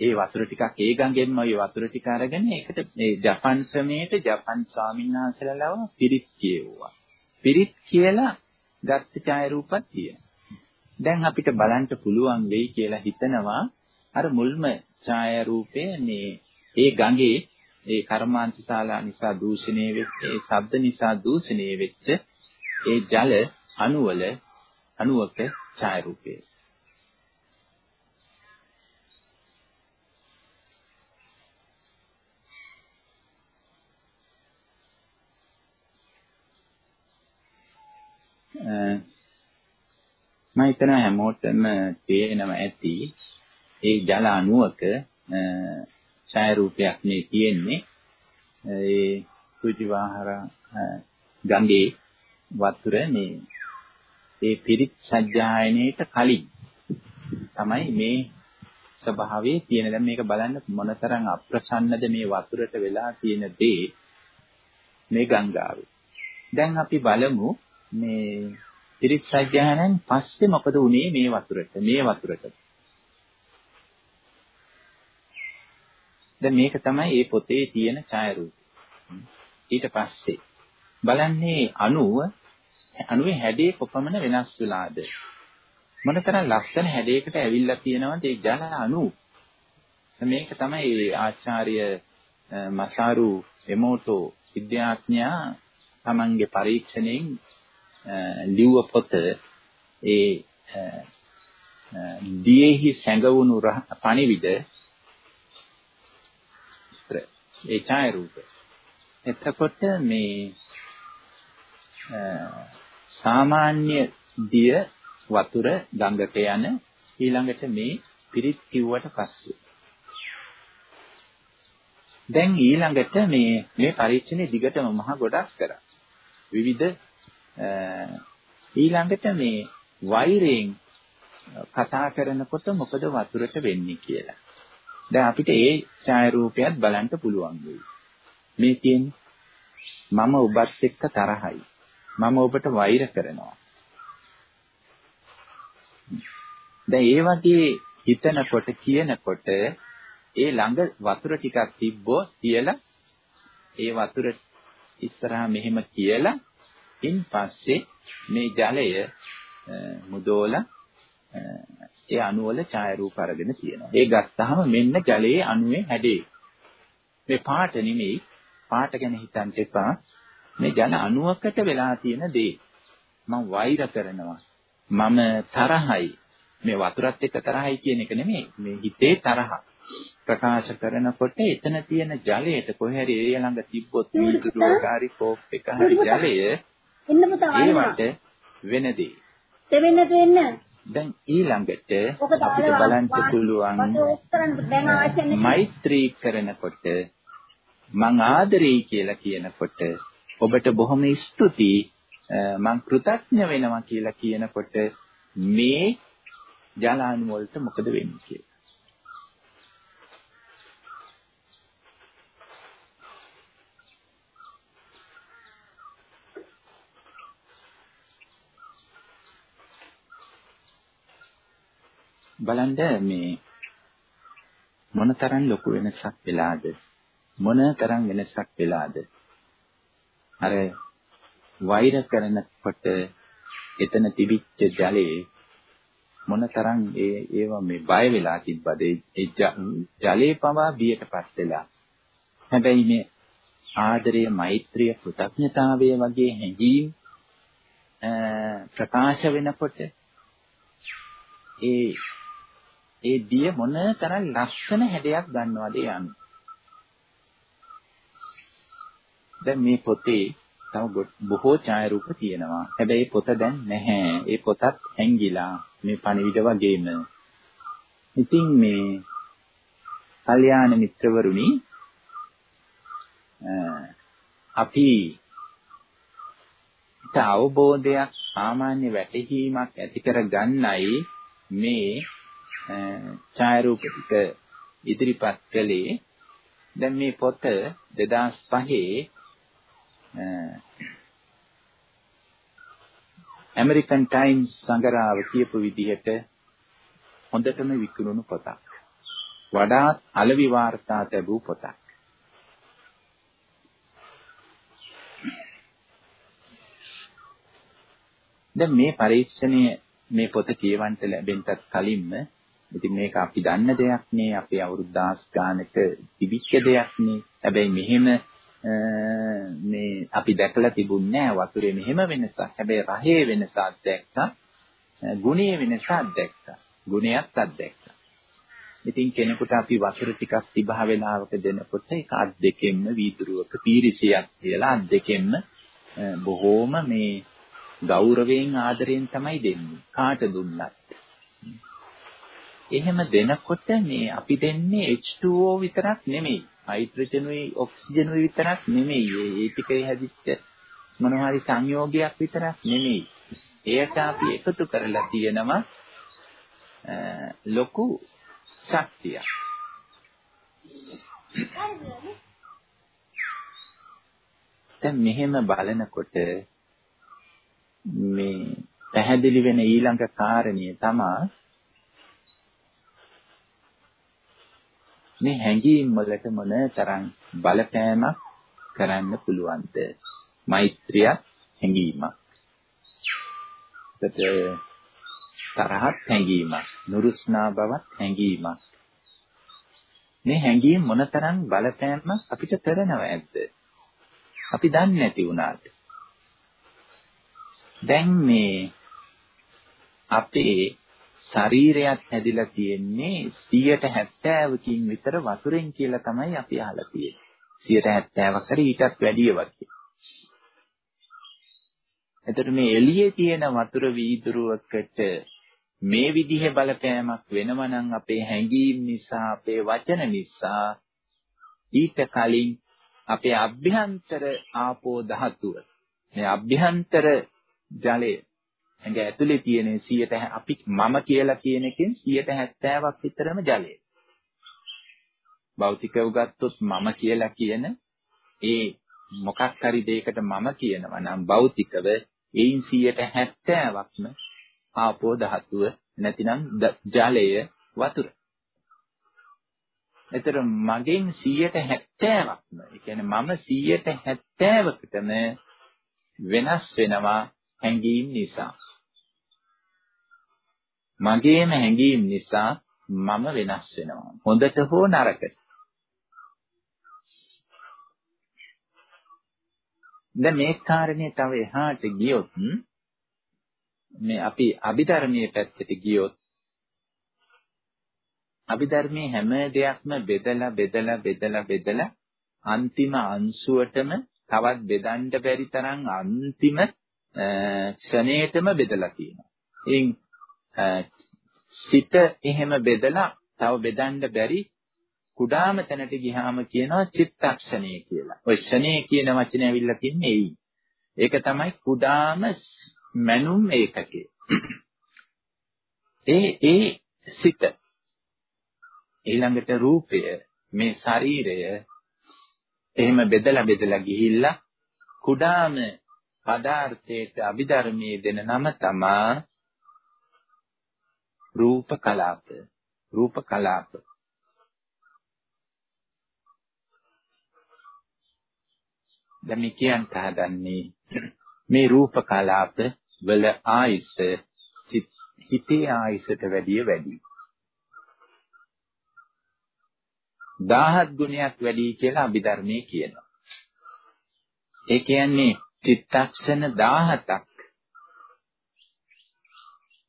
ඒ වතුර ටිකක් ඒ ගඟෙන්ම ওই වතුර ටික අරගෙන ඒකට මේ ජපන් ක්‍රමයට ජපන් ස්වාමීන් වහන්සේලා ලව පිරිත් කියෙව්වා. පිරිත් කියලා ගත්ත ඡායාරූපක් තියෙනවා. දැන් අපිට බලන්න පුළුවන් වෙයි කියලා හිතනවා අර මුල්ම ඡායාරූපය මේ ඒ ගඟේ ඒ කර්මාන්තශාලා නිසා දූෂණය වෙච්ච ඒ ශබ්ද නිසා දූෂණය වෙච්ච ඒ ජල අණුවල අණුවක ඡායාරූපය. මම හිතනවා හැමෝටම පේනවා ඇති ඒ ජල අණුවක ඡායාරූපයක් මේ තියෙන්නේ ඒ කුජිවාහර ගඟේ වතුර මේ ඒ පිරිත් සජ්ජායනයේට කලින් තමයි මේ ස්වභාවයේ තියෙන. දැන් මේක බලන්න මොනතරම් අප්‍රසන්නද මේ වතුරට වෙලා තියෙන දේ මේ ගංගාවේ. දැන් අපි බලමු මේ පිරිත් සජ්ජායනයෙන් පස්සේ මොකද වුනේ මේ වතුරට? මේ වතුරට. දැන් මේක තමයි මේ පොතේ තියෙන ඡායාරූපය. ඊට පස්සේ බලන්නේ අණුව අණුවේ හැඩේ කොපමණ වෙනස් වෙලාද? මොනතරම් ලස්සන හැඩයකට ඇවිල්ලා තියෙනවද ඒ ජල අණු? මේක තමයි ආචාර්ය මසාරු එමෝටෝ විද්‍යාඥයා තමන්ගේ පරීක්ෂණයෙන් ලිව්ව පොත ඒ දියේහි සැඟවුණු පණිවිඩ ඒ ඡායාරූප. එතකොට මේ සාමාන්‍ය දිය වතුර ගඟට යන ඊළඟට මේ පිරිත් කිව්වට පස්සේ දැන් ඊළඟට මේ මේ පරීක්ෂණය දිගටම මහ ගොඩක් කරා. විවිධ ඊළඟට මේ වෛරයෙන් කතා කරනකොට මොකද වතුරට වෙන්නේ කියලා. දැන් අපිට ඒ ඡායාරූපයත් බලන්න පුළුවන් වෙයි. මේ තියෙන්නේ මම ඔබත් එක්ක තරහයි. මම ඔබට වෛර කරනවා. දැන් ඒ වගේ හිතනකොට කියනකොට ඒ ළඟ වතුර ටිකක් තිබ්බෝ කියලා ඒ වතුර ඉස්සරහා මෙහෙම කියලා ඉන් පස්සේ මේ ජලය මුදෝලා ඒ අණු වල ඡායාරූප අරගෙන තියෙනවා. ඒ ගත්තාම මෙන්න ජලයේ අණුවේ හැඩේ. මේ පාට නෙමෙයි පාට ගැන හිතන්න එපා. මේ ජන අණුවකට වෙලා තියෙන දේ. මම වෛර කරනවා. මම තරහයි. මේ වතුරත් එක්ක තරහයි කියන එක නෙමෙයි. මේ හිතේ තරහ. ප්‍රකාශ කරනකොට එතන තියෙන ජලයට කොහේ හරි ඒ ළඟ තිබ්බොත් වීදුරුවකාරි කෝප් එක හරි ජලය ඒවට වෙන දේ. දෙවෙන්න දෙන්න. දැන් ඊළඟට අපිට බලන්න පුළුවන් මෛත්‍රී කරනකොට මං ආදරෙයි කියලා කියනකොට ඔබට බොහොම ස්තුතියි මං කෘතඥ වෙනවා කියලා කියනකොට මේ ජලාණු වලට මොකද වෙන්නේ කියලා. බලන්න මේ මොනතරම් ලොකු වෙනසක් වෙලාද? මොන තරම් වෙනසක් වෙලාද? අර වෛර කරනකොට එතන තිබිච්ච ජලයේ මොනතරම් ඒ ඒවා මේ බය වෙලා තිබ්බද? ඒ ජලයේ පවා බියටපත් වෙලා. හැබැයි මේ ආදරය මෛත්‍රිය කෘතඥතාවය වගේ හැඟීම් ප්‍රකාශ වෙනකොට ඒ ඒ දිය මොන තරම් ලස්සන හැඩයක් ගන්නවද යන්නේ දැන් මේ පොතේ තව බොහෝ ඡායාරූප තියෙනවා. හැබැයි පොත දැන් නැහැ. ඒ පොතත් හැංගිලා මේ පණිවිඩ වගේම. ඉතින් මේ කල්යාණ මිත්‍රවරුනි අපි අවබෝධයක් සාමාන්‍ය වැටහීමක් ඇති කර ගන්නයි මේ ඡායාරූප ටික ඉදිරිපත් කළේ දැන් මේ පොත 2005 ඇමරිකන් ටයිම්ස් සංගරාව කියපු විදිහට හොඳටම විකුණුණු පොතක්. වඩාත් අලවි වාර්තා ලැබූ පොතක්. දැන් මේ පරීක්ෂණය මේ පොත කියවන්ට ලැබෙන්නත් කලින්ම ඉතින් මේක අපි දන්න දෙයක් නේ අපේ අවුරුදු 10 ගානක තිබිච්ච දෙයක් නේ. හැබැයි මෙහෙම මේ අපි දැකලා තිබුණේ නැහැ වතුරේ මෙහෙම වෙනසක් හැබැයි රහේ වෙනසක් දැක්කා. ගුණයේ වෙනසක් දැක්කා. ගුණයක් අත්දැක්කා. ඉතින් කෙනෙකුට අපි වතුර ටිකක් තිබහ වෙලාවක දෙනකොට ඒක අත් දෙකෙන්ම වීදුරුවක පීරිසියක් කියලා අත් දෙකෙන්ම බොහෝම මේ ගෞරවයෙන් ආදරයෙන් තමයි දෙන්නේ. කාට දුන්නත්. එහෙම දෙනකොට මේ අපි දෙන්නේ H2O විතරක් නෙමෙයි. හයිඩ්‍රජනුයි ඔක්සිජනුයි විතරක් නෙමෙයි. ඒ ටිකේ හැදිච්ච මොනවා හරි සංයෝගයක් විතරක් නෙමෙයි. එයට අපි එකතු කරලා තියෙනවා ලොකු ශක්තියක්. දැන් මෙහෙම බලනකොට මේ පැහැදිලි වෙන ඊළඟ කාරණිය තමයි මේ හැඟීම් වලට මොන තරම් බලපෑමක් කරන්න පුළුවන්ද? මෛත්‍රිය හැඟීමක්. එතට තරහත් හැඟීමක් නුරුස්නා බවත් හැඟීමක්. මේ හැඟීම් මොනතරම් බලපෑමක් අපිට කරනව ඇද්ද? අපි දන්නේ නැති වුණාට. දැන් මේ අපේ ශරීරයත් හැදිලා තියෙන්නේ 170කින් විතර වතුරෙන් කියලා තමයි අපි අහලා තියෙන්නේ. 170ක් හරි ඊටත් වැඩිය වගේ. එතකොට මේ එළියේ තියෙන වතුර වීදුරුවකට මේ විදිහේ බලපෑමක් වෙනව නම් අපේ හැඟීම් නිසා අපේ වචන නිසා ඊට කලින් අපේ අභ්‍යන්තර ආපෝ ධාතුව මේ අභ්‍යන්තර ජලය ඇඟ ඇතුලේ තියෙන 100 අපි මම කියලා කියන එකෙන් 170ක් විතරම ජලය. භෞතිකව ගත්තොත් මම කියලා කියන ඒ මොකක් හරි දෙයකට මම කියනවා නම් භෞතිකව ඒයින් 170ක්ම ආපෝ ධාතුව නැතිනම් ජලය වතුර. එතර මගෙන් 170ක්ම ඒ කියන්නේ මම 170කටම වෙනස් වෙනවා හැඟීම් නිසා. මගේම හැඟීම් නිසා මම වෙනස් වෙනවා. හොඳට හෝ නරකට. දැන් මේ කාරණේ තව එහාට ගියොත් මේ අපි අභිධර්මයේ පැත්තට ගියොත් අභිධර්මයේ හැම දෙයක්ම බෙදලා බෙදලා බෙදලා බෙදලා අන්තිම අංශුවටම තවත් බෙදන්න බැරි තරම් අන්තිම ක්ෂණයටම බෙදලා තියෙනවා. ඉතින් සිත එහෙම බෙදලා තව බෙදන්න බැරි කුඩාම තැනට ගියාම කියනවා චිත්තක්ෂණය කියලා. ඔය ක්ෂණය කියන වචනේ ඇවිල්ලා තින්නේ එයි. ඒක තමයි කුඩාම මනුම් ඒකකේ. ඒ ඒ සිත ඊළඟට රූපය මේ ශරීරය එහෙම බෙදලා බෙදලා ගිහිල්ලා කුඩාම පදාර්ථයට අභිධර්මයේ දෙන නම තමා රූප කලාප රූප කලාප. දැන් මේ කියන්න හදන්නේ මේ රූප කලාප වල ආයස හිතේ ආයසට වැඩිය වැඩි. 1000 ගුණයක් වැඩි කියලා අභිධර්මයේ කියනවා. ඒ කියන්නේ චිත්තක්ෂණ 17ක්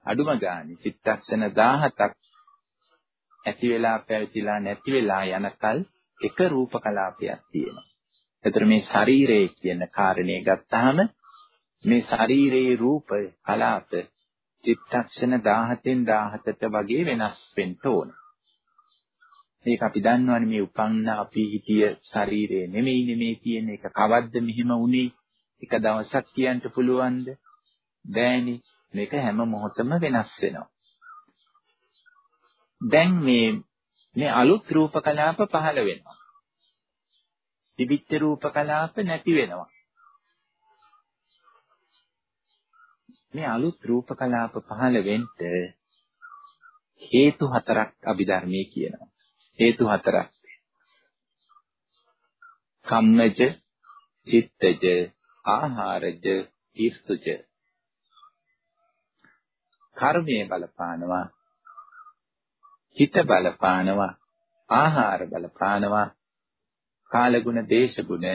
අඩුම ගානේ චිත්තක්ෂණ 17ක් ඇති වෙලා පැවතිලා නැති වෙලා යනකල් එක රූප කලාපයක් තියෙනවා. එතකොට මේ ශරීරය කියන කාරණේ ගත්තාම මේ ශරීරයේ රූප කලාප චිත්තක්ෂණ 17න් 17ට වගේ වෙනස් වෙන්න ඕන. මේක අපි දන්නවනේ මේ උපන්න අපි හිතිය ශරීරය නෙමෙයි නෙමෙයි කියන එක කවද්ද මෙහිම උනේ එක දවසක් කියන්න පුළුවන්ද? බෑනේ. මේක හැම මොහොතම වෙනස් වෙනවා. දැන් මේ මේ අලුත් රූප කලාප පහළ වෙනවා. තිබිච්ච රූප කලාප නැති වෙනවා. මේ අලුත් රූප කලාප පහළ වෙන්න හේතු හතරක් අභිධර්මයේ කියනවා. හේතු හතරක්. කම්මජ, චිත්තජ, ආහාරජ, ඊර්තුජ. කර්මයේ බලපානවා, චිත්ත බලපානවා, ආහාර බලපානවා, කාලගුණ, දේශගුණ,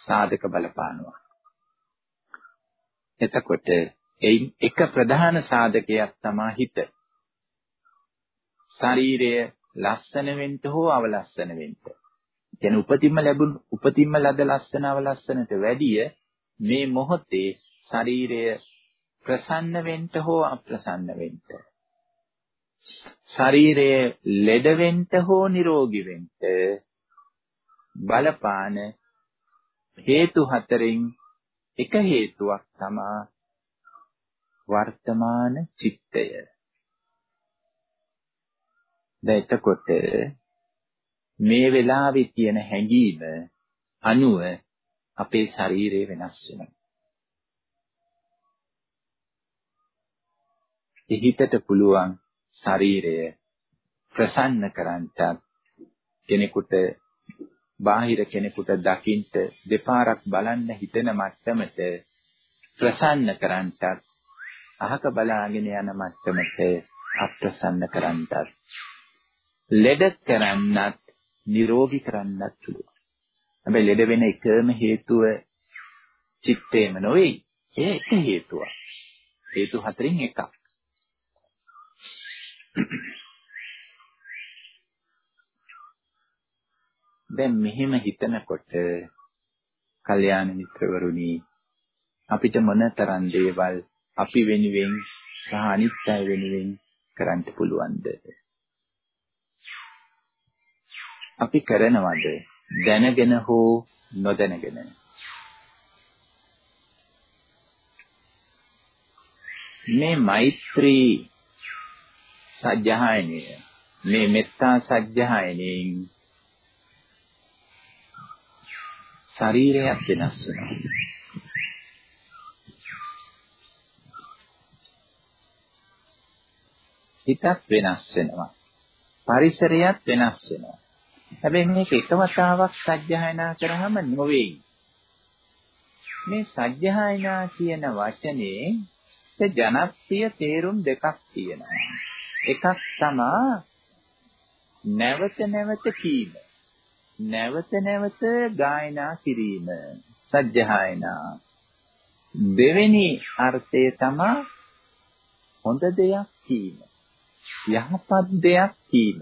සාධක බලපානවා. එතකොට එයින් එක ප්‍රධාන සාධකයක් තමයි හිත. ශරීරය ලස්සන වෙන්න හෝ අවලස්සන වෙන්න. කියන්නේ උපතින්ම ලැබුණු උපතින්ම ලද ලස්සන අවලස්සනට වැඩිය මේ මොහොතේ ශරීරය ප්‍රසන්න වෙන්න හෝ අප්‍රසන්න වෙන්න. ශරීරය ලෙඩ වෙන්න හෝ නිරෝගී වෙන්න බලපාන හේතු හතරෙන් එක හේතුවක් තමයි වර්තමාන චිත්තය. දැන් එතකොට මේ වෙලාවේ තියෙන හැඟීම අනුව අපේ ශරීරය වෙනස් වෙනවා. හිතට පුළුවන් ශරීරය ප්‍රසන්න කරන්නට කෙනෙකුට බාහිර කෙනෙකුට දකින්ට දෙපාරක් බලන්න හිතෙන මට්ටමට ප්‍රසන්න කරන්නට අහක බලාගෙන යන මට්ටමට අප්‍රසන්න කරන්නට ලෙඩ කරන්නත් නිරෝගී කරන්නත් පුළුවන්. හැබැයි ලෙඩ වෙන එකම හේතුව චිත්තේම නොවේ. ඒ එක හේතුවක්. හේතු හතරෙන් එකක්. දැන් මෙහෙම හිතනකොට කල්යාණ මිත්‍රවරුනි අපිට මොනතරම් දේවල් අපි වෙනුවෙන් සහ අනිත් අය වෙනුවෙන් කරන්න පුළුවන්ද? අපි කරනවද? දැනගෙන හෝ නොදැනගෙන? මේ මෛත්‍රී සජ්ජායනය මේ මෙත්තා සජ්ජායනයෙන් ශරීරයක් වෙනස් වෙනවා. හිතත් වෙනස් වෙනවා. පරිසරයත් වෙනස් වෙනවා. හැබැයි මේක එක වතාවක් සජ්ජායනා කරාම නොවේයි. මේ සජ්ජායනා කියන වචනේ ජනප්‍රිය තේරුම් දෙකක් තියෙනවා. එකක් තමා නැවත නැවත කීම. නැවත නැවත ගායනා කිරීම සජ්ජහායනා. දෙවෙනි අර්ථය තමයි හොඳ දෙයක් කීම යහපත් දෙයක් කීම.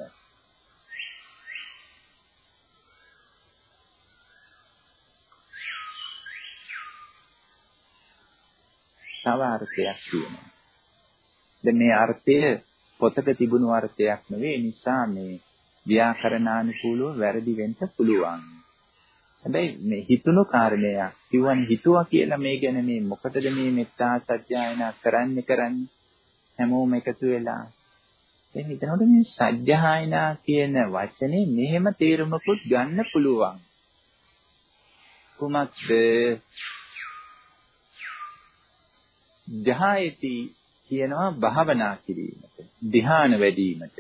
තව අර්ථයක් තියෙනවා. දැන් මේ අර්ථය පොතක තිබුණු අර්ථයක් නෙවෙයි. නිසා මේ ව්‍යාකරණානුකූලව වැරදි වෙන්න පුළුවන්. හැබැයි මේ හිතුණු කාරණයක් කිව්වනේ හිතුවා කියලා මේ ගැන මේ මොකටද මේ මෙත්තා සත්‍යයනා කරන්න කරන්නේ හැමෝම එකතු වෙලා. දැන් හිතනකොට මේ සත්‍යයනා කියන වචනේ මෙහෙම තේරුමකුත් ගන්න පුළුවන්. කුමක්ද? ජහයති කියනවා භාවනා කිරීමට ධ්‍යාන වැඩිවීමට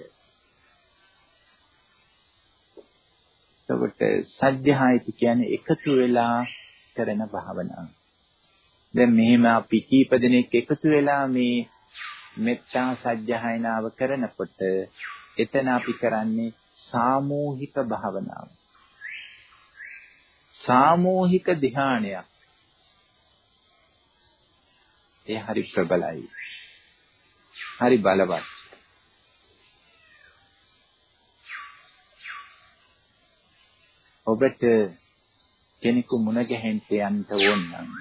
එතකොට සද්ධායති කියන්නේ එකතු වෙලා කරන භාවනාව. දැන් මෙහෙම අපි කීප දෙනෙක් එකතු වෙලා මේ මෙත්තා සද්ධායනාව කරනකොට එතන අපි කරන්නේ සාමූහික භාවනාව. සාමූහික ධ්‍යානයක්. ඒ හරි ප්‍රබලයි. හරි බලවත්. ඔබට කෙනෙකු මුණ ගැහෙන්න යන්න ඕන නම්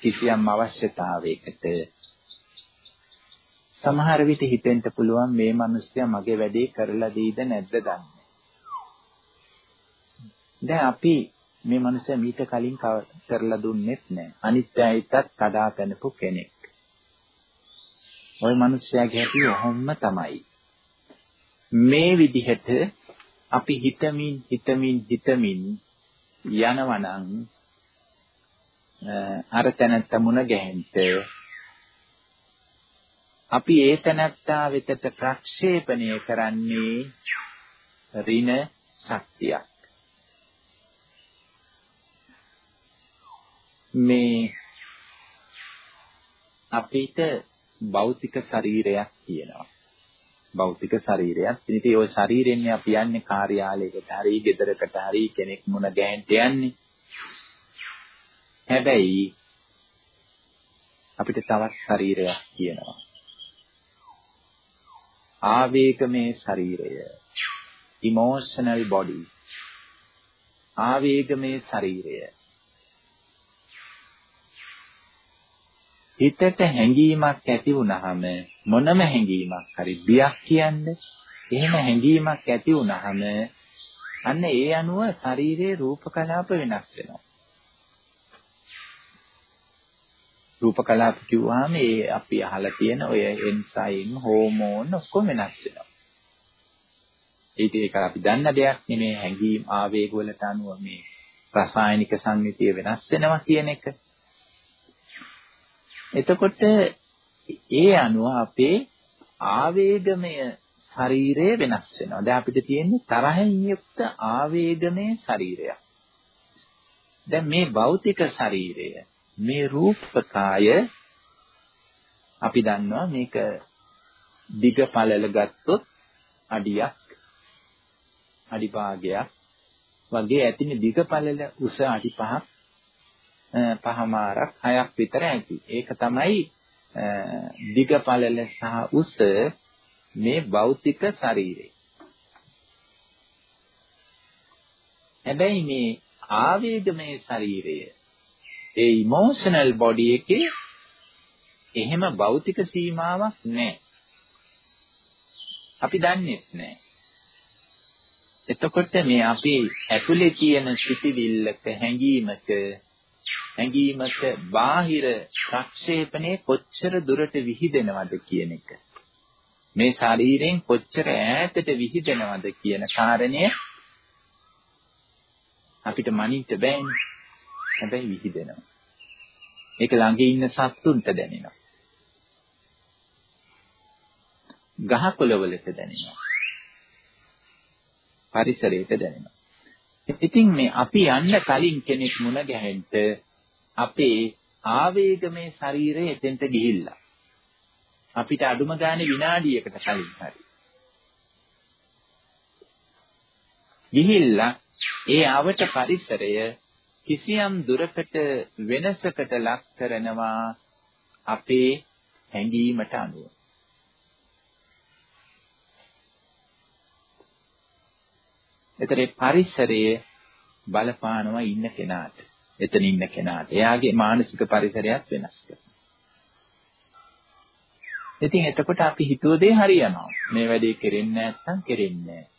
කිසියම් අවශ්‍යතාවයකට සමහර විට හිතෙන්න පුළුවන් මේ මිනිස්සයා මගේ වැඩේ කරලා දීද නැද්ද දන්නේ. දැන් අපි මේ මිනිස්සයා මීට කලින් කරලා දුන්නෙත් නැහැ. අනිත් අයටත් කඩා කරනපු කෙනෙක්. ওই මිනිස්සයාගේ හැටි ඔහොම තමයි. මේ විදිහට අපි හිතමින් හිතමින් හිතමින් යනවනම් අර තැනත්ත මුණ ගැහෙන්න අපි ඒ තැනත්තා වෙතට ප්‍රක්ෂේපණය කරන්නේ ඍණ ශක්තියක්. මේ අපිට භෞතික ශරීරයක් තියෙනවා. භෞතික ශරීරයක්. ඉතින් ওই ශරීරෙන්නේ අපි යන්නේ කාර්යාලයකට හරි ගෙදරකට හරි කෙනෙක් මුණ ගැහෙන්න යන්නේ. හැබැයි අපිට තවත් ශරීරයක් තියෙනවා. ආවේගමේ ශරීරය. emotional body. ආවේගමේ ශරීරය. හිතට හැඟීමක් ඇති වුනහම මොනම හැඟීමක් හරි බියක් කියන්නේ එහෙම හැඟීමක් ඇති වුනහම අන්න ඒ අනුව ශරීරයේ රූප කලාප වෙනස් වෙනවා. රූප කලාප කිව්වහම ඒ අපි අහලා තියෙන ඔය එන්සයිම් හෝමෝන් ඔක්කොම වෙනස් වෙනවා. ඒක ඒක අපි දන්න දෙයක් නෙමේ හැඟීම් ආවේග වලට අනුව මේ රසායනික සංයුතිය වෙනස් වෙනවා කියන එක. එතකොට ඒ අනුව අපේ ආවේගමය ශරීරය වෙනස් වෙනවා. දැන් අපිට තියෙන්නේ තරහෙන් යුක්ත ආවේගමය ශරීරයක්. දැන් මේ භෞතික ශරීරය මේ රූපකාය අපි දන්නවා මේක දිග පළල ගත්තොත් අඩියක් අඩි භාගයක් වගේ ඇතිනේ දිග පළල උස අඩි 5ක් පහමාරක් හයක් විතර ඇති. ඒක තමයි දිග පළල සහ උස මේ භෞතික ශරීරය. හැබැයි මේ ආවේගමය ශරීරය ඒ ඉමෝෂනල් බොඩි එකේ එහෙම භෞතික සීමාවක් නැහැ. අපි දන්නේ නැහැ. එතකොට මේ අපි ඇතුලේ තියෙන සිටිවිල්ලක හැඟීමක හැඟීමක බාහිර ප්‍රක්ෂේපණේ කොච්චර දුරට විහිදෙනවද කියන එක. මේ ශරීරයෙන් කොච්චර ඈතට විහිදෙනවද කියන කාරණය අපිට මනින්න බෑනේ. හැබැයි විහිදෙනවා. ඒක ළඟ ඉන්න සත්තුන්ට දැනෙනවා. ගහකොළ වලට දැනෙනවා. පරිසරයට දැනෙනවා. ඉතින් මේ අපි යන්න කලින් කෙනෙක් මුණ ගැහෙන්න අපේ ආවේගමේ ශරීරය එතෙන්ට ගිහිල්ලා අපිට අඩුම ගානේ විනාඩියකට කලින් හරි ගිහිල්ලා ඒ ආවට පරිසරය කිසියම් දුරකට වෙනසකට ලක් කරනවා අපේ හැඟීමට අනුව. ඒතරේ පරිසරයේ බලපානවා ඉන්න කෙනාට. එතන ඉන්න කෙනාට. එයාගේ මානසික පරිසරයත් වෙනස් කරනවා. ඉතින් එතකොට අපි හිතුව දේ හරියනවා. මේ වැඩේ කෙරෙන්නේ නැත්නම් කෙරෙන්නේ නැහැ.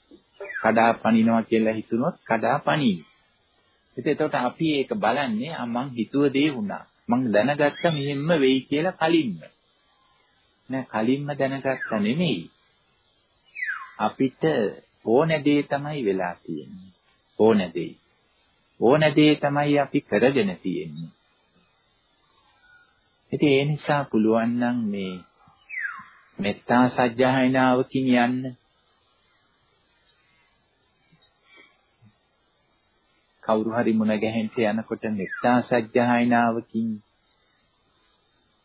කඩා පනිනවා කියලා හිතුනොත් කඩා පනිනවා. ඉතින් එතකොට අපි ඒක බලන්නේ මං හිතුව දේ වුණා. මං දැනගත්ත මෙහෙම වෙයි කියලා කලින්ම. නෑ කලින්ම දැනගත්ත නෙමෙයි. අපිට ඕන දේ තමයි වෙලා තියෙන්නේ. ඕන දේ. ඕන දේ තමයි අපි කරගෙන තියෙන්නේ. ඉතින් ඒ නිසා පුළුවන් නම් මේ මෙත්තා සජ්ජායනාවකින් යන්න කවුරු හරි මුණ ගැහෙන්න යනකොට මෙත්තා සජ්ජායනාවකින්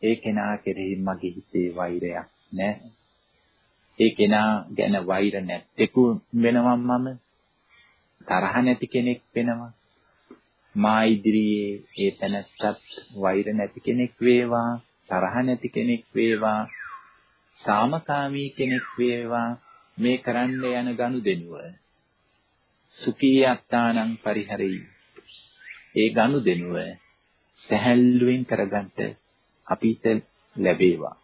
ඒ කෙනා කෙරෙහි මගේ හිතේ වෛරයක් නැහැ. ඒ කෙනා ගැන වෛර නැත්තේකු වෙනවා මම. තරහ නැති කෙනෙක් වෙනවා. මා ඉදිරියේ ඒ තැනත්තත් වෛර නැති කෙනෙක් වේවා, තරහ නැති කෙනෙක් වේවා, සාමකාමී කෙනෙක් වේවා මේ කරන්න යන ගනුදෙනුව සුඛී අත්තානං පරිහරෙයි. ඒ ගනුදෙනුව සැහැල්ලුවෙන් කරගන්න අපිට ලැබේවා.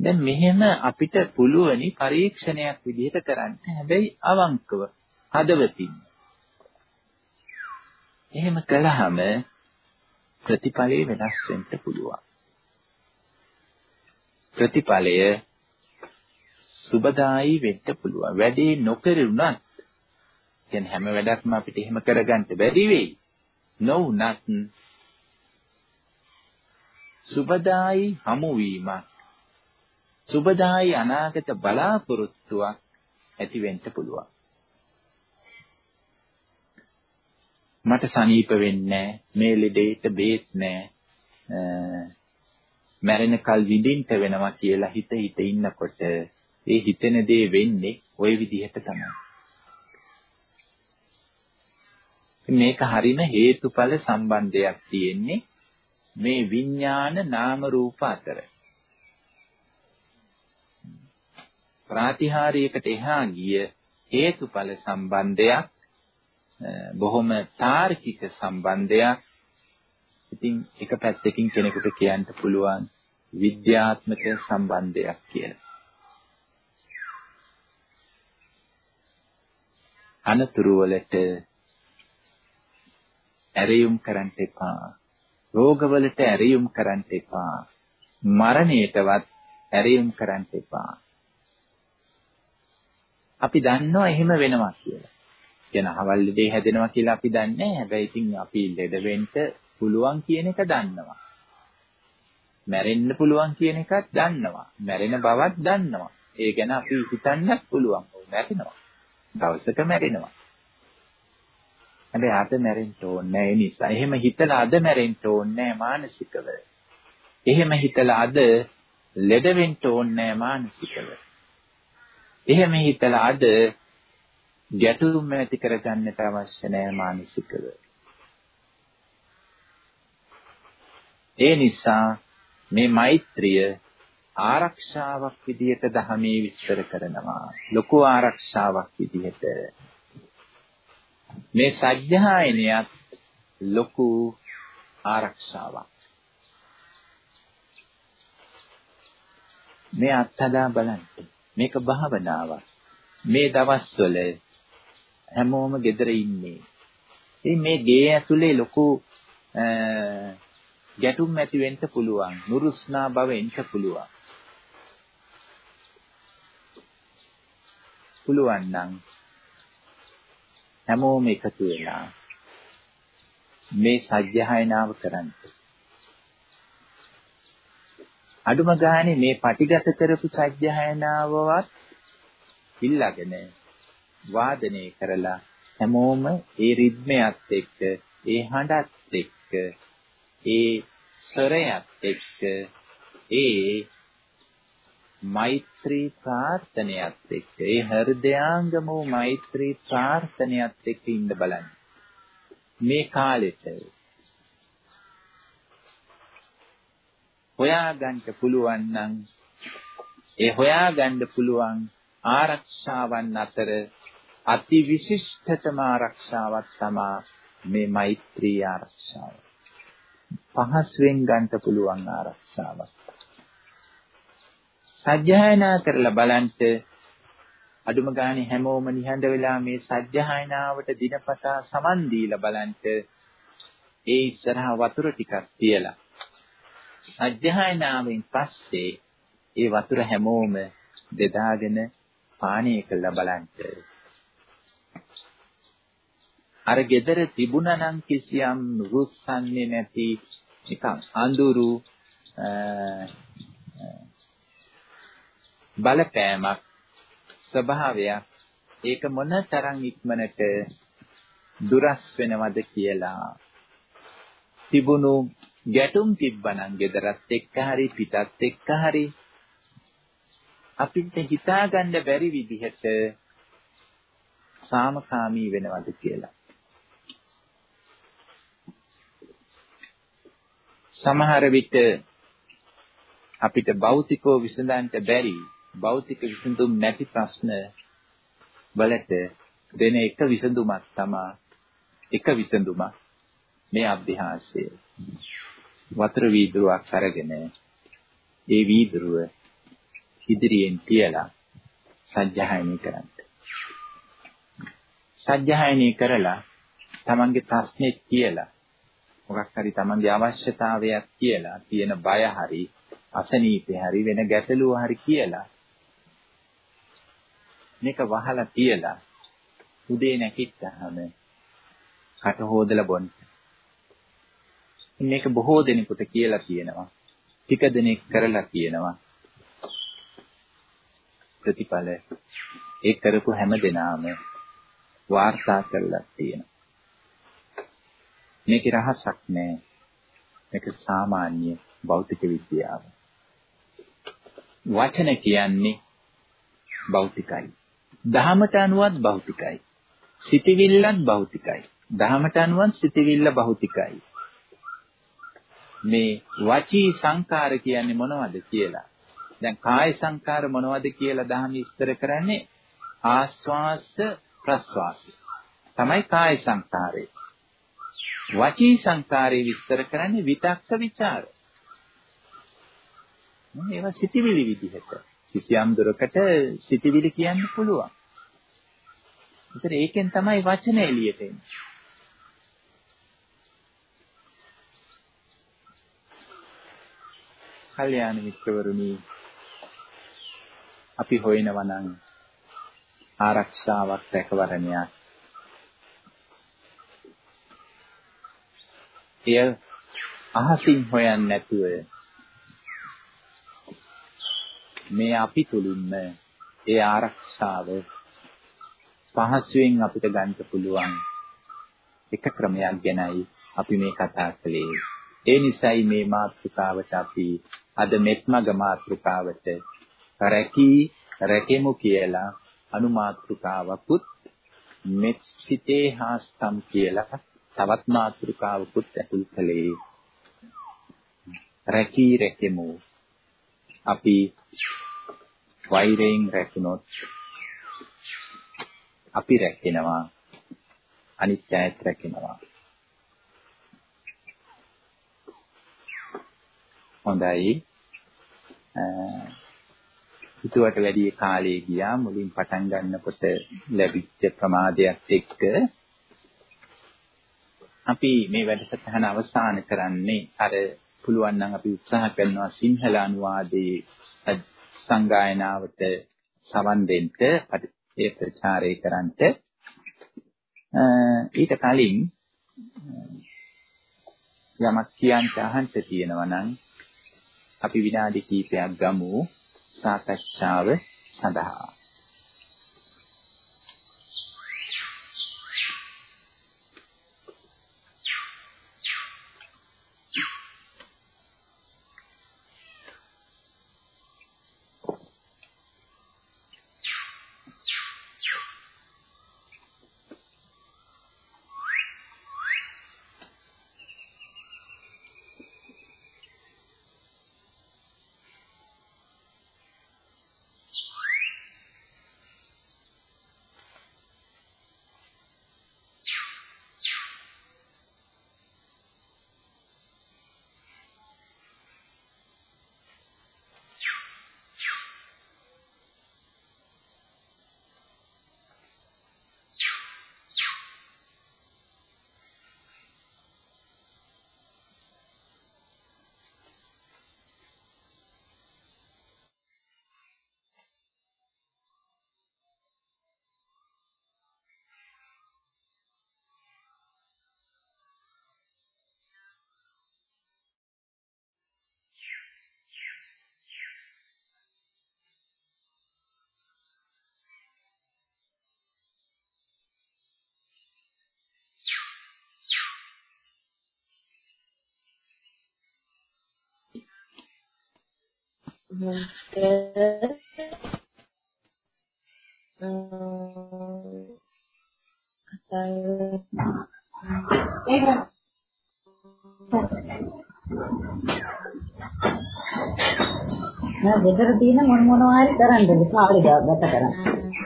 දැන් මෙහෙම අපිට පුළුවනි පරීක්ෂණයක් විදිහට කරන්න. හැබැයි අවංකව හදවතින්. එහෙම කළාම ප්‍රතිඵලය වෙනස් වෙන්න පුළුවන්. ප්‍රතිඵලය සුබදායි වෙන්න පුළුවන්. වැඩේ නොකරුණත් කියන්නේ හැම වැඩක්ම අපිට එහෙම කරගන්න බැරි වෙයි. නොවුනත් සුබදායි හමුවීමක් සුබදායි අනාගත බලාපොරොත්තුවක් ඇති වෙන්න පුළුවන්. මට සනීප වෙන්නේ මේ ලෙඩේට බේත් නැහැ මැරෙන කල් විඳින්න වෙනවා කියලා හිත හිත ඉන්නකොට ඒ හිතෙන දේ වෙන්නේ ওই විදිහට තමයි. මේක හරින හේතුඵල සම්බන්ධයක් තියෙන්නේ මේ විඥාන නාම රූප අතර. ප්‍රාතිහාර්යයකට එහා ගිය හේතුඵල සම්බන්ධයක් බොහොම තාර්කික සම්බන්ධයක්. ඉතින් එක පැත්තකින් කෙනෙකුට කියන්න පුළුවන් විද්‍යාත්මක සම්බන්ධයක් කියලා. අනතුරු වලට ඇරයුම් කරන්න එපා. රෝගවලට ඇරයුම් කරන්න එපා. මරණයටවත් ඇරයුම් කරන්න එපා. අපි දන්නවා එහෙම වෙනවා කියලා. කියන අවල් දෙය හැදෙනවා කියලා අපි දන්නේ හැබැයි ඉතින් අපි ලෙඩ වෙන්න පුළුවන් කියන එක දන්නවා. මැරෙන්න පුළුවන් කියන එකත් දන්නවා. මැරෙන බවත් දන්නවා. ඒ ගැන අපි හිතන්නත් පුළුවන්. මැරෙනවා. දවසක මැරෙනවා. හැබැයි අද මැරෙන්න ඕනේ ඒ නිසා. එහෙම හිතලා අද මැරෙන්න ඕනේ මානසිකව. එහෙම හිතලා අද ලෙඩ වෙන්න ඕනේ මානසිකව. එහෙම හිතලා අද ගැටුම් ඇති කරගන්නට අවශ්‍ය නැහැ මානසිකව. ඒ නිසා මේ මෛත්‍රිය ආරක්ෂාවක් විදිහට ධර්මයේ විස්තර කරනවා. ලොකු ආරක්ෂාවක් විදිහට. මේ සත්‍යයනියත් ලොකු ආරක්ෂාවක්. මේ අත්හදා බලන්න. මේක භාවනාවක්. මේ දවස්වල හැමෝම gedere ඉන්නේ. ඉතින් මේ ගේ ඇතුලේ ලොකු ගැටුම් ඇති වෙන්න පුළුවන්. නුරුස්නා බව එන්න පුළුවන්. පුළුවන් නම් හැමෝම එකතු වෙලා මේ සත්‍යයනාව කරන්න. අඩුම ගානේ මේ පටිගත කරපු සත්‍යයනාවවත් ඉල්ලගෙන වාදනය කරලා හැමෝම ඒ රිද්මයත් එක්ක ඒ හඬත් එක්ක ඒ ස්වරයත් එක්ක ඒ මෛත්‍රී ප්‍රාර්ථනයත් එක්ක ඒ හෘදයාංගම වූ මෛත්‍රී ප්‍රාර්ථනයත් එක්ක ඉන්න බලන්න. මේ කාලෙට හොයාගන්න පුළුවන් නම් ඒ හොයාගන්න පුළුවන් ආරක්ෂාවන් අතර අති විශිෂ්ටතම ආරක්ෂාවක් තමා මේ මෛත්‍රී ආරක්ෂාව. පහස්වෙන් ගන්න පුළුවන් ආරක්ෂාවක්. සජ්ජායනා කරලා බලන්ට අඩුම ගානේ හැමෝම නිහඬ වෙලා මේ සජ්ජායනාවට දිනපතා සමන් දීලා බලන්ට ඒ ඉස්සරහා වතුර ටිකක් තියලා සජ්ජායනාවෙන් පස්සේ ඒ වතුර හැමෝම දෙදාගෙන පානය කළා බලන්න. අර gedara තිබුණා නම් කිසියම් රුස්සන්නේ නැති නිකන් අඳුරු බලපෑමක් ස්වභාවයක් ඒක මොන තරම් ඉක්මනට දුරස් වෙනවද කියලා තිබුණු ගැටුම් තිබ්බනම් gedarat එක්ක හරි පිටත් එක්ක හරි අපිට හිතාගන්න බැරි විදිහට සාමකාමී වෙනවද කියලා. සමහර විට අපිට භෞතිකව විසඳන්න බැරි භෞතික විසඳුම් නැති ප්‍රශ්න වලට දෙන එක විසඳුමක් තමයි එක විසඳුමක් මේ අභ්‍යාසය. වතුර වීදුරුවක් අරගෙන ඒ වීදුරුව ඉදිරියෙන් තියලා සජ්ජායනය කරන්න. සජ්ජායනය කරලා තමන්ගේ ප්‍රශ්නේ කියලා මොකක් හරි තමන්ගේ අවශ්‍යතාවයක් කියලා තියෙන බය හරි අසනීපේ හරි වෙන ගැටලුව හරි කියලා මේක වහලා තියලා උදේ නැගිට්ටාම කට හොදලා බොන්න. මේක බොහෝ දෙනෙකුට කියලා තියෙනවා. ටික දෙනෙක් කරලා තියෙනවා. ප්‍රතිඵල ඒ කරපු හැම දිනාම වාර්තා කරලා තියෙනවා. මේකේ රහසක් නෑ. මේක සාමාන්‍ය භෞතික විද්‍යාව. වචන කියන්නේ භෞතිකයි. දහමට අනුවත් භෞතිකයි. සිතවිල්ලත් භෞතිකයි. දහමට අනුවත් සිතවිල්ල භෞතිකයි. මේ වචී සංකාර කියන්නේ මොනවද කියලා. දැන් කාය සංකාර මොනවද කියලා දහම විස්තර කරන්නේ ආස්වාස ප්‍රස්වාස. තමයි කාය සංකාරය. වචී සංකාරය විස්තර කරන්නේ විතක්ක ਵਿਚාර. මේවා සිතිවිලි විදිහට. කිසියම් දුරකට සිතිවිලි කියන්න පුළුවන්. ඒතර ඒකෙන් තමයි වචන එළියට එන්නේ. කල්යාණ මිත්‍රවරුනි අපි හොයනවා නම් ආරක්ෂාවක් රැකවරණයක් එය අහසින් හොයන්නේ නැතුව මේ අපි තුලින්ම ඒ ආරක්ෂාව පහසුවෙන් අපිට ගන්න පුළුවන් එක ක්‍රමයක් ගැනයි අපි මේ කතා කළේ. ඒ නිසයි මේ මාතෘකාවට අපි අද මෙත්මග මාතෘකාවට රැකී රැකෙමු කියලා අනුමාතෘකාවකුත් මෙත් සිතේ හාස්තම් කියලා තවත් මාතෘකාවකුත් ඇතුල් කළේ. රැකී රැකෙමු. අපි වෛරයෙන් රැකුණොත් අපි රැකෙනවා. අනිත් අයත් රැකෙනවා. හොඳයි. හිතුවට වැඩි කාලය ගියා. මුලින් පටන් ගන්නකොට ලැබිච්ච ප්‍රමාදයක් එක්ක අපි මේ වැඩසටහන අවසන් කරන්නේ අර පුළුවන් නම් අපි උත්සාහ කරනවා සිංහල අනුවාදයේ සංගායනාවට සවන් දෙන්න ඒ ප්‍රචාරය කරන්නට ඊට කලින් යමක් කියන්න අහන්න තියෙනවා නම් අපි විනාඩි කිහිපයක් ගමු සාකච්ඡාව සඳහා. මට ඒක නෑ දෙතර තියෙන මොන මොනවා හරි කරන්නද කාලේ ගත කරන්න.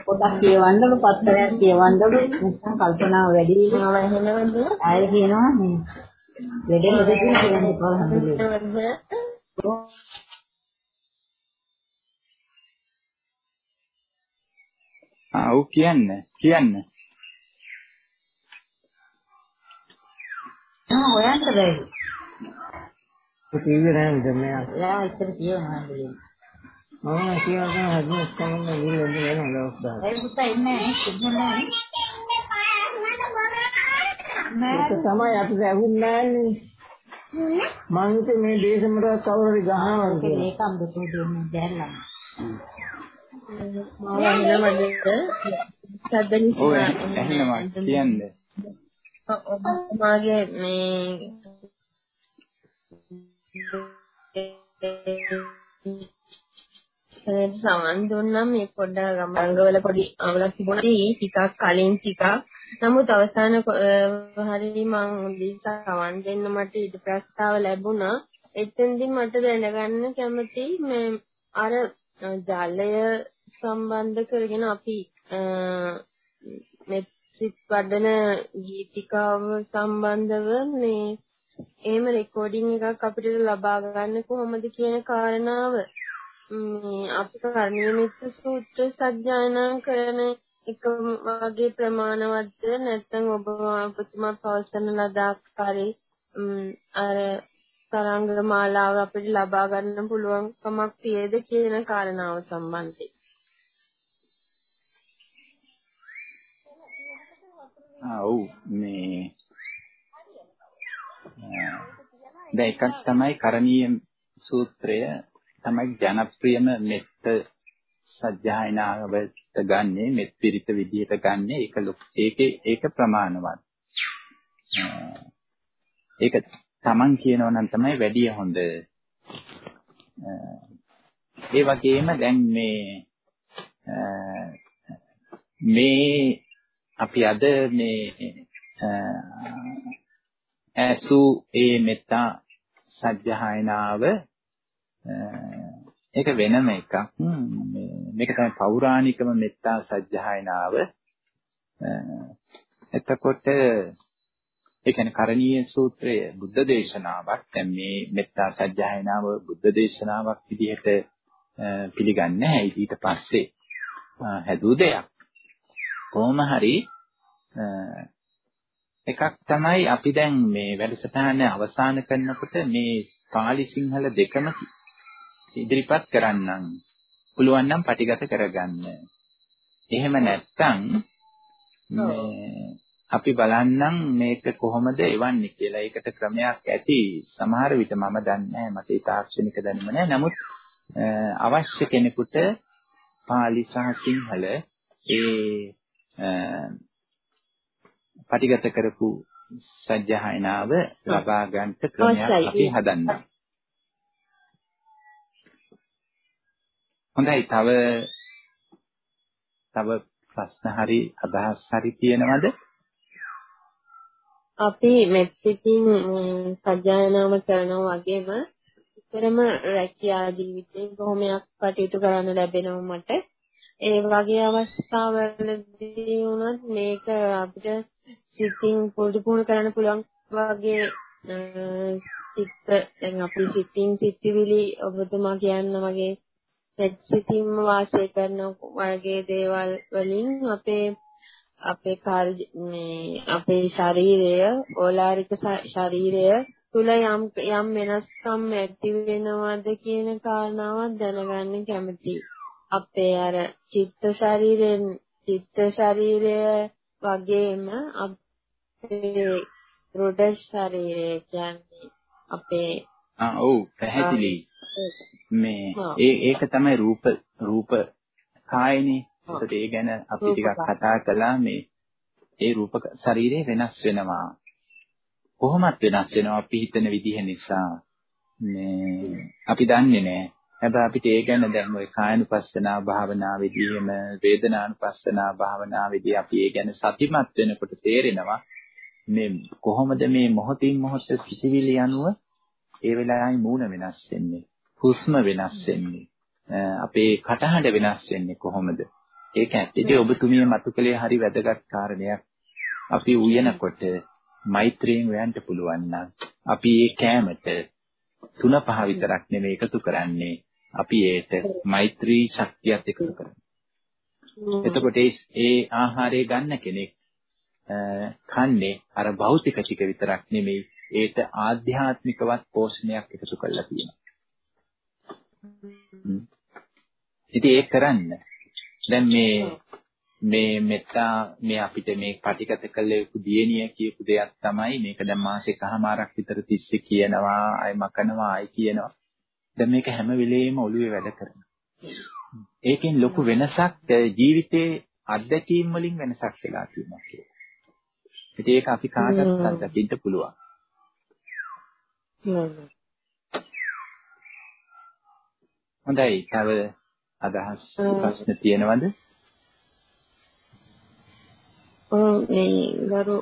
පොඩක් කියවන්නලු පත්තරයක් කියවන්නලු නැත්නම් කල්පනාව වැඩි වෙනවා එහෙමද? ආයෙ කියනවා මේ වැඩේ දෙකකින් කියන්න පුළුවන්. ආ ඔව් කියන්න කියන්න. ආ හොයන්න බැරි. ටීවී නෑද මෙයා. එයා ඉතින් කියනවා නේද? මම කියනවා හදු ඔක්කොම ගිහින් එන්න දවස් දාන්න. ඒ පුතා ඉන්නේ නැහැ. ඒක තමයි අපිට ඇහුන්නේ නෑනේ. මං හිතුවේ මේ දේශමර කවුරු හරි ගහනවා කියලා. ඒකම් දුක දෙන්නේ දැල්ලා. මම නමද සද්ද ඔව් නිසා ඇහෙනවා කියන්න. ඔබතුමාගේ මේ එතනට සමන් දුන්නම් මේ පොඩ්ඩක් ගමංගවල පොඩි අවුලක් තිබුණා. ටිකක් කලින් ටිකක්. නමුත් අවසාන හරිය මං දිසා සමන් දෙන්න මට ඊට ප්‍රස්තාව ලැබුණා. එතෙන්දී මට දැනගන්න කැමති මේ අර ජලය සම්බන්ධ කරගෙන අපි මෙත්සිට වඩන ගීතිකාව සම්බන්ධව මේ එහෙම රෙකෝඩින් එකක් අපිට ලබා ගන්න කොහොමද කියන කාරණාව මේ අපි කර්ණීයමිත්‍ර සූත්‍ර සත්‍යයනා කරන එක වගේ ප්‍රමාණවත්ද? නැත්නම් ඔබ ඔබතුමා පවසන ලද ආකාරයේ අර තරංග මාලාව අපිට ලබා ගන්න පුළුවන් කමක් තියේද කියන කාරණාව සම්බන්ධයෙන්? ඔව් මේ දැන් එකක් තමයි කරණීය සූත්‍රය තමයි ජනප්‍රියම මෙත්ත සත්‍යයනාවට ගන්නෙ මෙත් පිරිත විදියට ගන්නෙ. ඒක ඒකේ ඒක ප්‍රමාණවත්. ඒක Taman කියනවා නම් තමයි වැඩි හොඳ. ඒ වගේම දැන් මේ මේ අපි අද මේ ඇසු ඒ මෙත්තා සත්‍යයනාව ඒක වෙනම එකක් මේක තමයි පෞරාණිකම මෙත්තා සත්‍යයනාව එතකොට ඒ කියන්නේ කරණීය සූත්‍රය බුද්ධ දේශනාවක්. දැන් මේ මෙත්තා සත්‍යයනාව බුද්ධ දේශනාවක් විදිහට පිළිගන්නේ නැහැ. ඊට පස්සේ හැදූ දෙයක්. කොහොම හරි එකක් තමයි අපි දැන් මේ වැඩසටහන අවසන් කරනකොට මේ පාලි සිංහල දෙකම ඉදිරිපත් කරන්නම්. පුළුවන් නම් පටිගත කරගන්න. එහෙම නැත්නම් අපි බලන්නම් මේක කොහොමද එවන්නේ කියලා. ඒකට ක්‍රමයක් ඇති. සමහර විට මම දන්නේ නැහැ. මට ඒ තාක්ෂණික දැනුම නැහැ. නමුත් අවශ්‍ය කෙනෙකුට පාලි සහ සිංහල ඒ පටිගත කරපු සජ්ජහායනාව ලබා ගන්නට ක්‍රමයක් අපි හදන්නවා. හොඳයි තව තව ප්‍රශ්න හරි අදහස් හරි තියෙනවද? අපි මෙත් පිටින් සජ්ජායනාව කරනවා වගේම ඉතරම රැකියා ජීවිතේ බොහොමයක් කටයුතු කරන්න ලැබෙනවා මට. ඒ වගේ අවස්ථාවලදී වුණත් මේක අපිට සිතින් පුරුදු පුහුණු කරන්න පුළුවන් වගේ සිත් දැන් අපි සිතින් සිතිවිලි ඔබතුමා කියන්න වගේ සිතින්ම වාසය කරන වගේ දේවල් වලින් අපේ අපේ මේ අපේ ශරීරය ඕලාරික ශරීරය තුල යම් යම් වෙනස්කම් ඇති වෙනවද කියන කාරණාවක් දැනගන්න කැමතියි. අපේ අර චිත්ත ශරීරයෙන් චිත්ත ශරීරය වගේම අපේ රොඩ ශරීරය කියන්නේ අපේ ආ ඔව් පැහැදිලි. මේ ඒ ඒක තමයි රූප රූප කායනේ. ඒකට ඒ ගැන අපි ටිකක් කතා කළා මේ ඒ රූප ශරීරය වෙනස් වෙනවා. කොහොමත් වෙනස් වෙනවා අපි හිතන විදිහ නිසා. මේ අපි දන්නේ නැහැ හැබැයි අපිට ඒ ගැන දැන් ওই කායනුපස්සනා භාවනාවේදීම වේදනානුපස්සනා භාවනාවේදී අපි ඒ ගැන සතිමත් වෙනකොට තේරෙනවා මේ කොහොමද මේ මොහොතින් මොහොත සිසිවිලි යනුව ඒ වෙලාවයි මූණ වෙනස් වෙන්නේ හුස්ම වෙනස් වෙන්නේ අපේ කටහඬ වෙනස් වෙන්නේ කොහොමද? ඒක ඇත්තටම ඔබතුමිය මතු කළේ හරි වැදගත් කාරණයක්. අපි උයනකොට මෛත්‍රියෙන් වයන්ට පුළුවන් නම් අපි ඒ කෑමට තුන පහ විතරක් නෙමෙයි එකතු කරන්නේ අපි ඒට මෛත්‍රී ශක්තියත් එකතු කරනවා. එතකොට ඒ ආහාරය ගන්න කෙනෙක් කන්නේ අර භෞතික ටික විතරක් නෙමෙයි ඒට ආධ්‍යාත්මිකවත් පෝෂණයක් එකතු කරලා තියෙනවා. ඉතින් ඒක කරන්න. දැන් මේ මේ මෙත්තා මේ අපිට මේ පටිගත කළ යුතු දියණිය කියපු දෙයක් තමයි මේක. දැන් මාසෙකමාරක් විතර තිස්සේ කියනවා අය මකනවා අය කියනවා. දැන් මේක හැම වෙලෙම ඔළුවේ වැඩ කරනවා. ඒකෙන් ලොකු වෙනසක් ජීවිතේ අත්දැකීම් වලින් වෙනසක් වෙලා තියෙනවා ඉතින් ඒක අපි කාටත් අත්දකින්න පුළුවන්. හොඳයි. තව අදහස් ප්‍රශ්න තියෙනවද? ඔව් මේ ගරු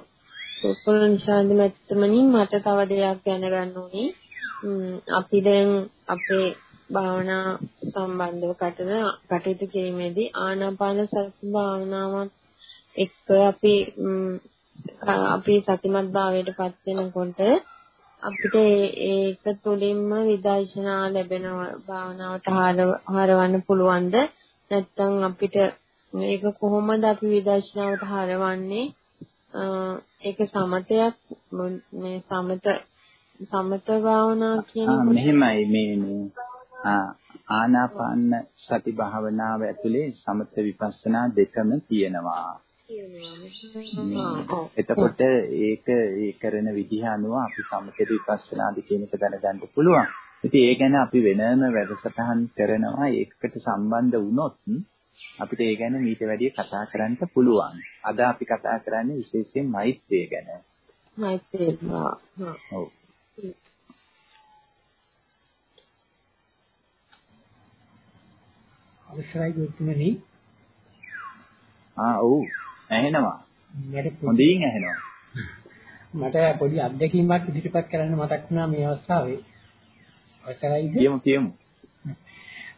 සුපුල් නිශාන්ත මැතිතුමනි මට තව දෙයක් දැනගන්න ඕනේ. අපි දැන් අපේ භාවනා සම්බන්ධව කටයුතු කිරීමේදී ආනාපාන සති භාවනාවත් එක්ක අපි අපි සතිමත් භාවයට පත් වෙනකොට අපිට ඒක තුළින්ම විදර්ශනා ලැබෙන භාවනාවට හරවන්න පුළුවන්ද නැත්නම් අපිට මේක කොහොමද අපි විදර්ශනාවට හරවන්නේ ඒක සමතයක් මේ සමත සමත භාවනා කියන මෙහෙමයි මේ ආනාපාන සති භාවනාව ඇතුලේ සමත විපස්සනා දෙකම තියෙනවා. එතකොට ඒක ඒ කරන විදිහ අනුව අපි සමත විපස්සනාද කියන එක දැනගන්න පුළුවන්. ඉතින් ඒ ගැන අපි වෙනම වැඩසටහන් කරනවා. ඒකට සම්බන්ධ වුණොත් අපිට ඒ ගැන මීට වැඩිය කතා කරන්න පුළුවන්. අද අපි කතා කරන්නේ විශේෂයෙන් මෛත්‍රිය ගැන. මෛත්‍රිය. ඔව්. අවශ්‍යයි ගුරුතුමනි. ආ ඔව් ඇහෙනවා. හොඳින් ඇහෙනවා. මට පොඩි අත්දැකීමක් ඉදිරිපත් කරන්න මතක් වුණා මේ අවස්ථාවේ. අවශ්‍යයිද? කියමු කියමු.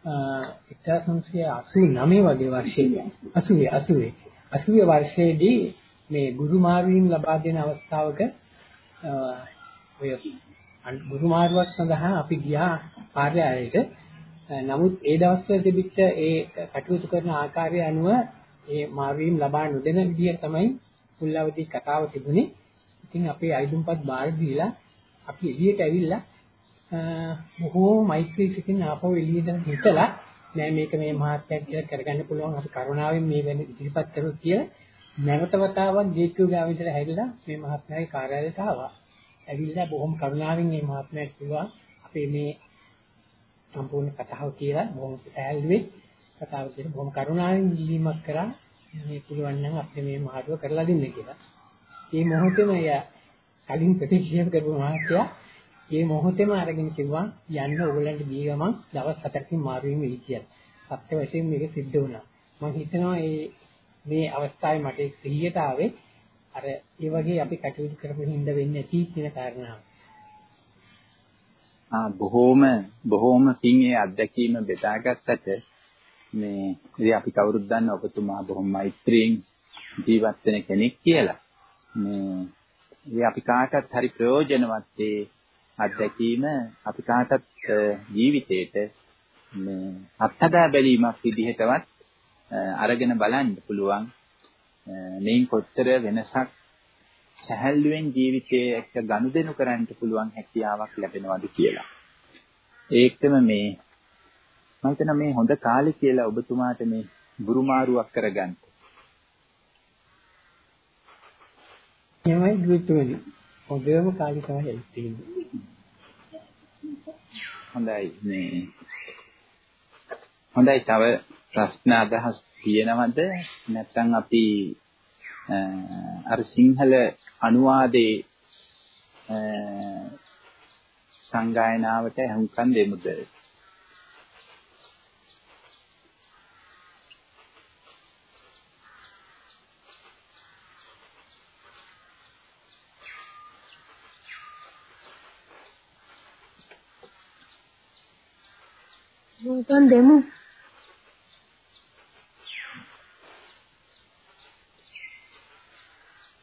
1989 වගේ වර්ෂයේ 80 80 80 වර්ෂයේදී මේ ගුරු මාරුවීම් ලබා දෙන අවස්ථාවක ඔය ගුරු මාරුවක් සඳහා අපි ගියා කාර්යාලයට නමුත් ඒ දවස්වල තිබිච්ච ඒ කටයුතු කරන ආකාරය අනුව ඒ මාරුවීම් ලබා නොදෙන විදිය තමයි පුල්ලවදී කතාව තිබුණේ. ඉතින් අපේ අයිදුම්පත් බාර දීලා අපි එළියට ඇවිල්ලා බොහෝ මෛත්‍රී සිතින් ආපහු එළියට හිටලා නෑ මේක මේ මහත්යක් කියලා කරගන්න පුළුවන් අපි කරුණාවෙන් මේ වෙන ඉදිරිපත් කරුවොත් කියලා නැවත වතාවක් ජේකු ගාව විතර හැරිලා මේ මහත්මයාගේ කාර්යාලයට ආවා. ඇවිල්ලා බොහොම කරුණාවෙන් මේ මහත්මයාට කිව්වා අපේ මේ සම්පූර්ණ කතාව කියලා බොහොම පැහැදිලිව කතාව කියලා බොහොම කරුණාවෙන් ඉල්ලීමක් කරා මේ පුළුවන් නම් අපිට මේ මාර්ගය කරලා දෙන්න කියලා. මේ මොහොතේම එයා කලින් ප්‍රතික්ෂේප කරපු මහත්තයා මේ මොහොතේම අරගෙන කිව්වා යන්න ඕගලන්ට ගිය ගමන් දවස් හතරකින් මාරුවෙම වෙයි කියලා. සත්‍ය වශයෙන් මේක සිද්ධ වුණා. මම හිතනවා මේ මේ අවස්ථාවේ මට සිහියට ආවේ අර ඒ වගේ අපි කටයුතු කරපු හින්දා වෙන්නේ නැති කියන කාරණාව. ආ බොහෝම බොහෝම පින් ඒ අත්දැකීම බෙදාගත්තට මේ ඉතින් අපි කවුරුත් දන්න ඔබතුමා බොහොම මෛත්‍රියෙන් ජීවත් වෙන කෙනෙක් කියලා. මේ ඉතින් අපි කාටත් හරි ප්‍රයෝජනවත් ඒ අත්දැකීම අපි කාටත් ජීවිතේට මේ අත්හදා බැලීමක් විදිහටවත් අරගෙන බලන්න පුළුවන්. මේන් කොච්චර වෙනසක් සැහැල්ලුවෙන් ජීවිතයේ එක්ක ගනුදෙනු කරන්න පුළුවන් හැකියාවක් ලැබෙනවද කියලා. ඒකම මේ මම හිතන මේ හොඳ කාලේ කියලා ඔබතුමාට මේ ගුරුමාරුවක් කරගන්න. එහෙමයි ගුරුතුමනි. හොඳම කාලේ තමයි තියෙන්නේ. හොඳයි මේ හොඳයි. තව ප්‍රශ්න අදහස් තියෙනවද? නැත්නම් අපි අර සිංහල අනුවාදේ සංගායනාවට හුම්කම් දෙමුද? හුම්කම් දෙමු.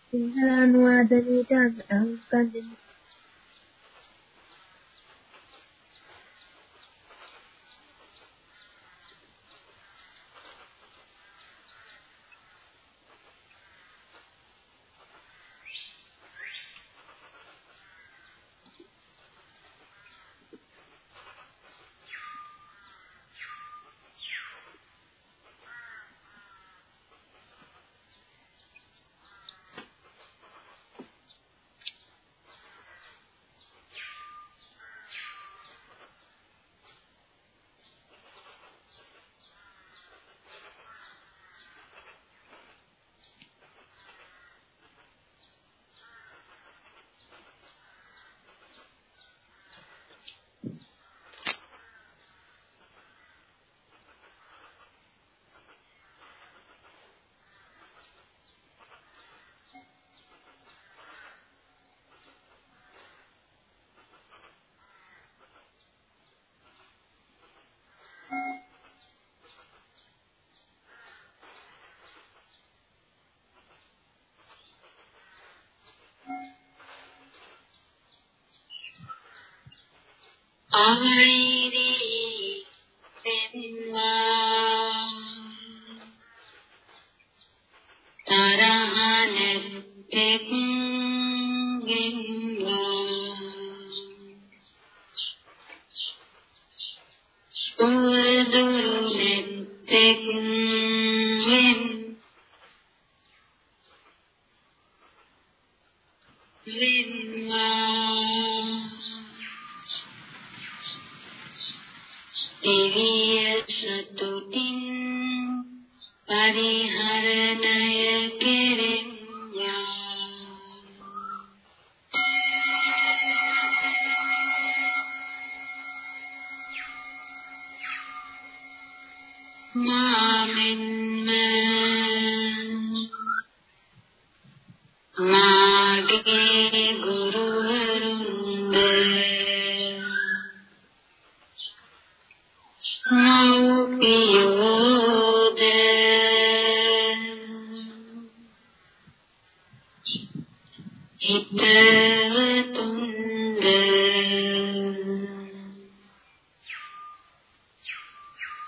සිංහල අනුවාදනයේට අහුම්කම් දෙන්න I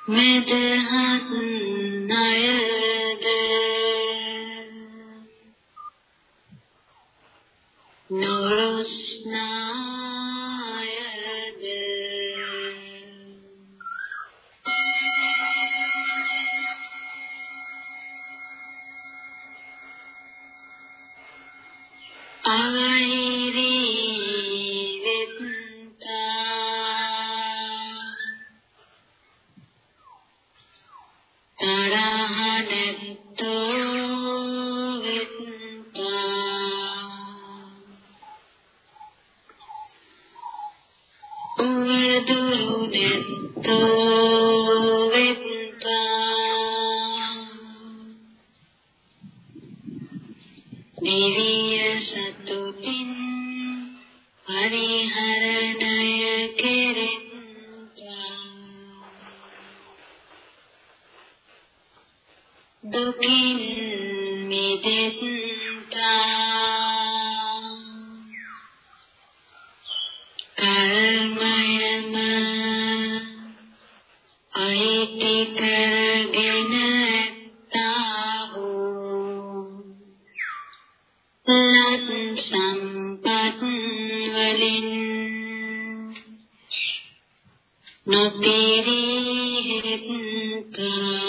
මෙදහත් අයද නොපිරිහෙත්තා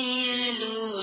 sailor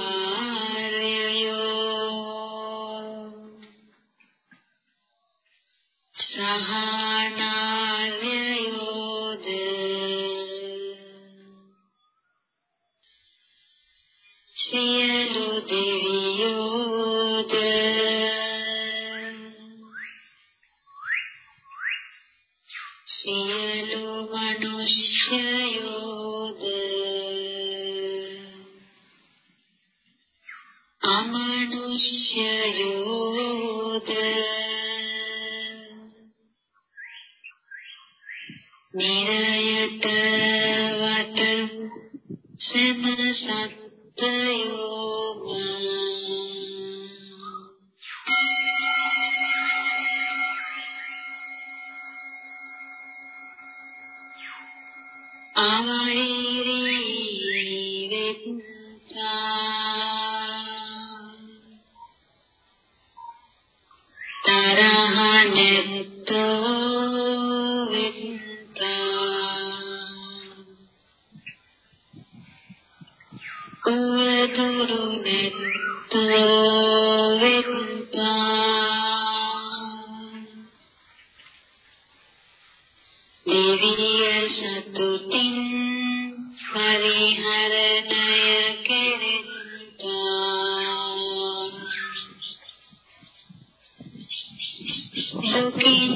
දුකින්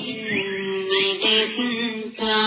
මිදෙත්තා